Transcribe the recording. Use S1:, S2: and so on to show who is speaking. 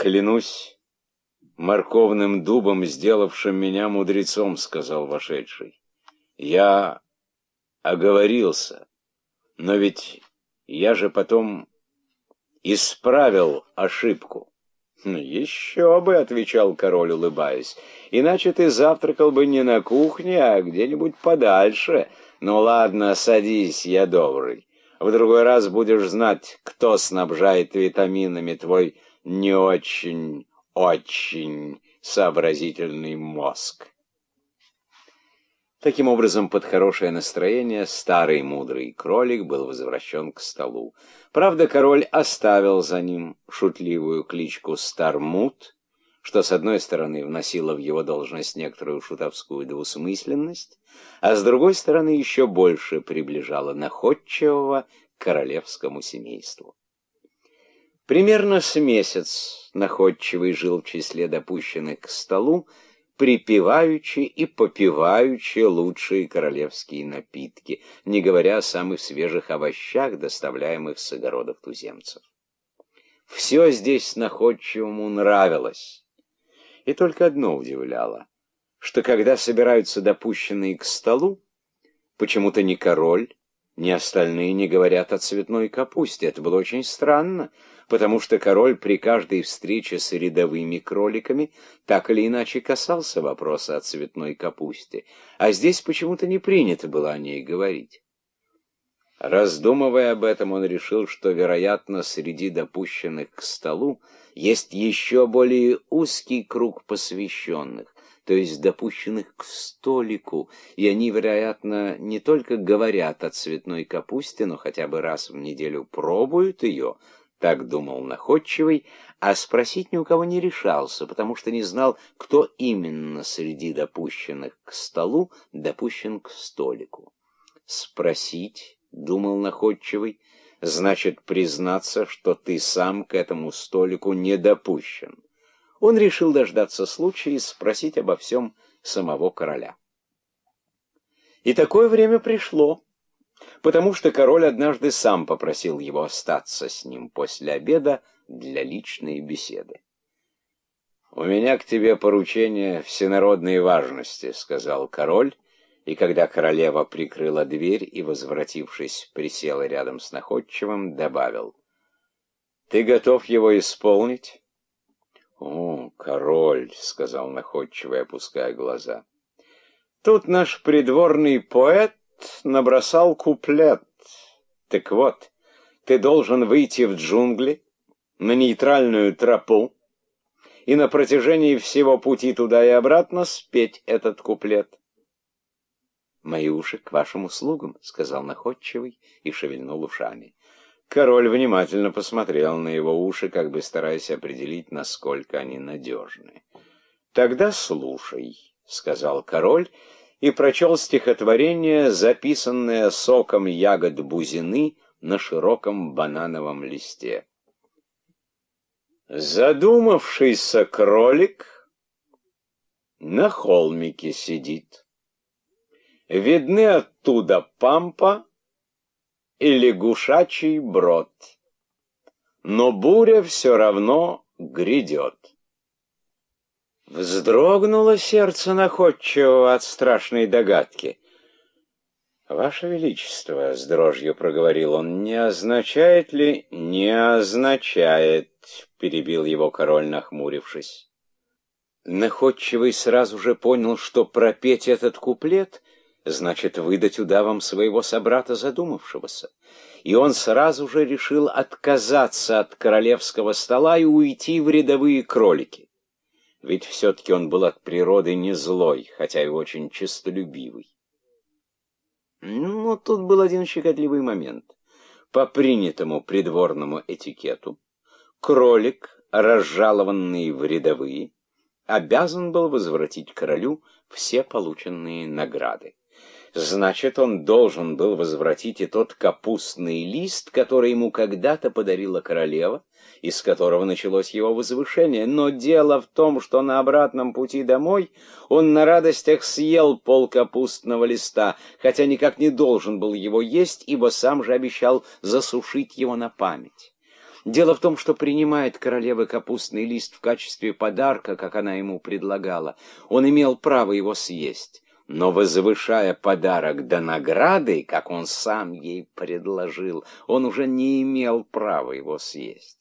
S1: Клянусь морковным дубом, сделавшим меня мудрецом, — сказал вошедший. Я оговорился, но ведь я же потом исправил ошибку. «Ну, «Еще бы», — отвечал король, улыбаясь, — «иначе ты завтракал бы не на кухне, а где-нибудь подальше. Ну ладно, садись, я добрый. В другой раз будешь знать, кто снабжает витаминами твой не очень, очень сообразительный мозг». Таким образом, под хорошее настроение старый мудрый кролик был возвращен к столу. Правда, король оставил за ним шутливую кличку Стармут, что, с одной стороны, вносило в его должность некоторую шутовскую двусмысленность, а с другой стороны, еще больше приближало находчивого к королевскому семейству. Примерно с месяц находчивый жил в числе допущенных к столу, припеваючи и попиваючи лучшие королевские напитки, не говоря о самых свежих овощах, доставляемых с огородов туземцев. Все здесь находчивому нравилось. И только одно удивляло, что когда собираются допущенные к столу, почему-то ни король, ни остальные не говорят о цветной капусте. Это было очень странно, потому что король при каждой встрече с рядовыми кроликами так или иначе касался вопроса о цветной капусте, а здесь почему-то не принято было о ней говорить. Раздумывая об этом, он решил, что, вероятно, среди допущенных к столу есть еще более узкий круг посвященных, то есть допущенных к столику, и они, вероятно, не только говорят о цветной капусте, но хотя бы раз в неделю пробуют ее, так думал находчивый, а спросить ни у кого не решался, потому что не знал, кто именно среди допущенных к столу допущен к столику. Спросить, думал находчивый, значит признаться, что ты сам к этому столику не допущен. Он решил дождаться случая и спросить обо всем самого короля. И такое время пришло потому что король однажды сам попросил его остаться с ним после обеда для личной беседы. «У меня к тебе поручение всенародной важности», — сказал король, и когда королева прикрыла дверь и, возвратившись, присела рядом с находчивым, добавил, «Ты готов его исполнить?» «О, король», — сказал находчивый, опуская глаза, — «тут наш придворный поэт набросал куплет. Так вот, ты должен выйти в джунгли, на нейтральную тропу, и на протяжении всего пути туда и обратно спеть этот куплет. «Мои уши к вашим услугам», — сказал находчивый и шевельнул ушами. Король внимательно посмотрел на его уши, как бы стараясь определить, насколько они надежны. «Тогда слушай», — сказал король, — и прочел стихотворение, записанное соком ягод бузины на широком банановом листе. Задумавшийся кролик на холмике сидит. Видны оттуда пампа и лягушачий брод. Но буря все равно грядет. Вздрогнуло сердце находчивого от страшной догадки. «Ваше Величество», — с дрожью проговорил он, — «не означает ли...» «Не означает», — перебил его король, нахмурившись. Находчивый сразу же понял, что пропеть этот куплет значит выдать удавам своего собрата задумавшегося. И он сразу же решил отказаться от королевского стола и уйти в рядовые кролики ведь все-таки он был от природы не злой, хотя и очень честолюбивый. Но тут был один щекотливый момент. По принятому придворному этикету, кролик, разжалованный в рядовые, обязан был возвратить королю все полученные награды. Значит, он должен был возвратить и тот капустный лист, который ему когда-то подарила королева, из которого началось его возвышение. Но дело в том, что на обратном пути домой он на радостях съел пол капустного листа, хотя никак не должен был его есть, ибо сам же обещал засушить его на память. Дело в том, что принимает королева капустный лист в качестве подарка, как она ему предлагала, он имел право его съесть. Но, возвышая подарок до награды, как он сам ей предложил, он уже не имел права его съесть.